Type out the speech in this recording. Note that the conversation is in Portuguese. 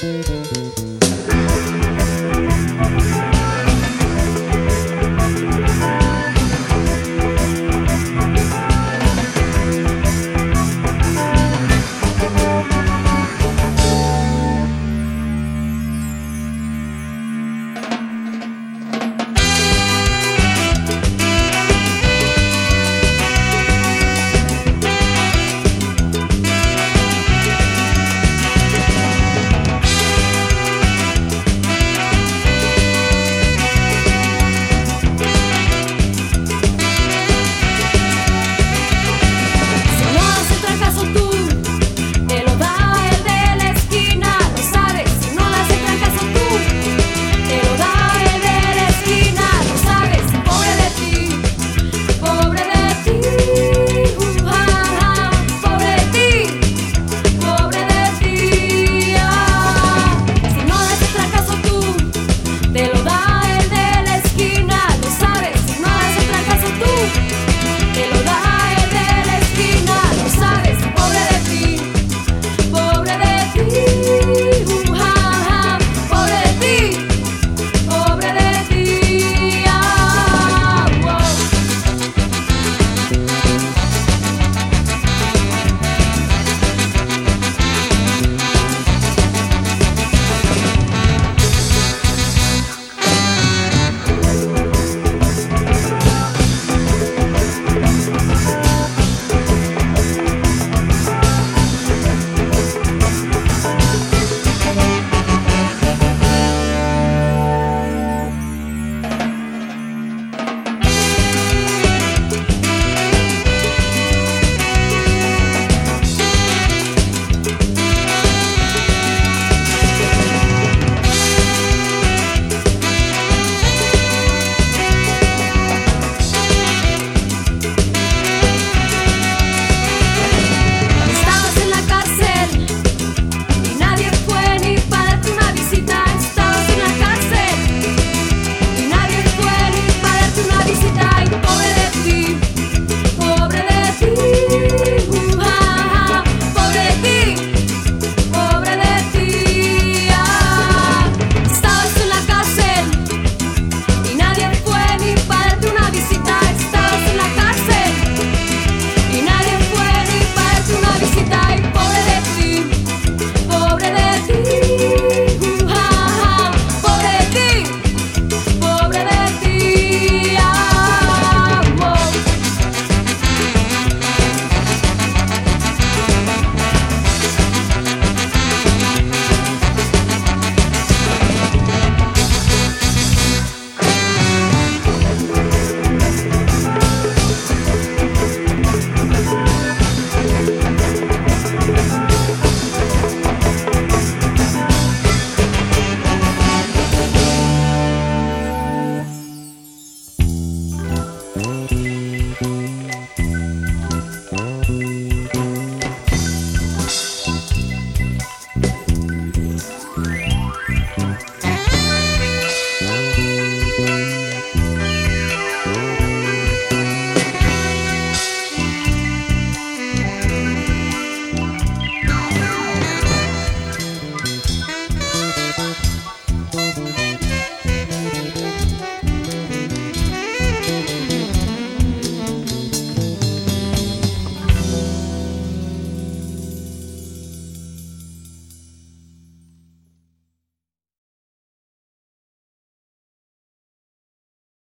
Música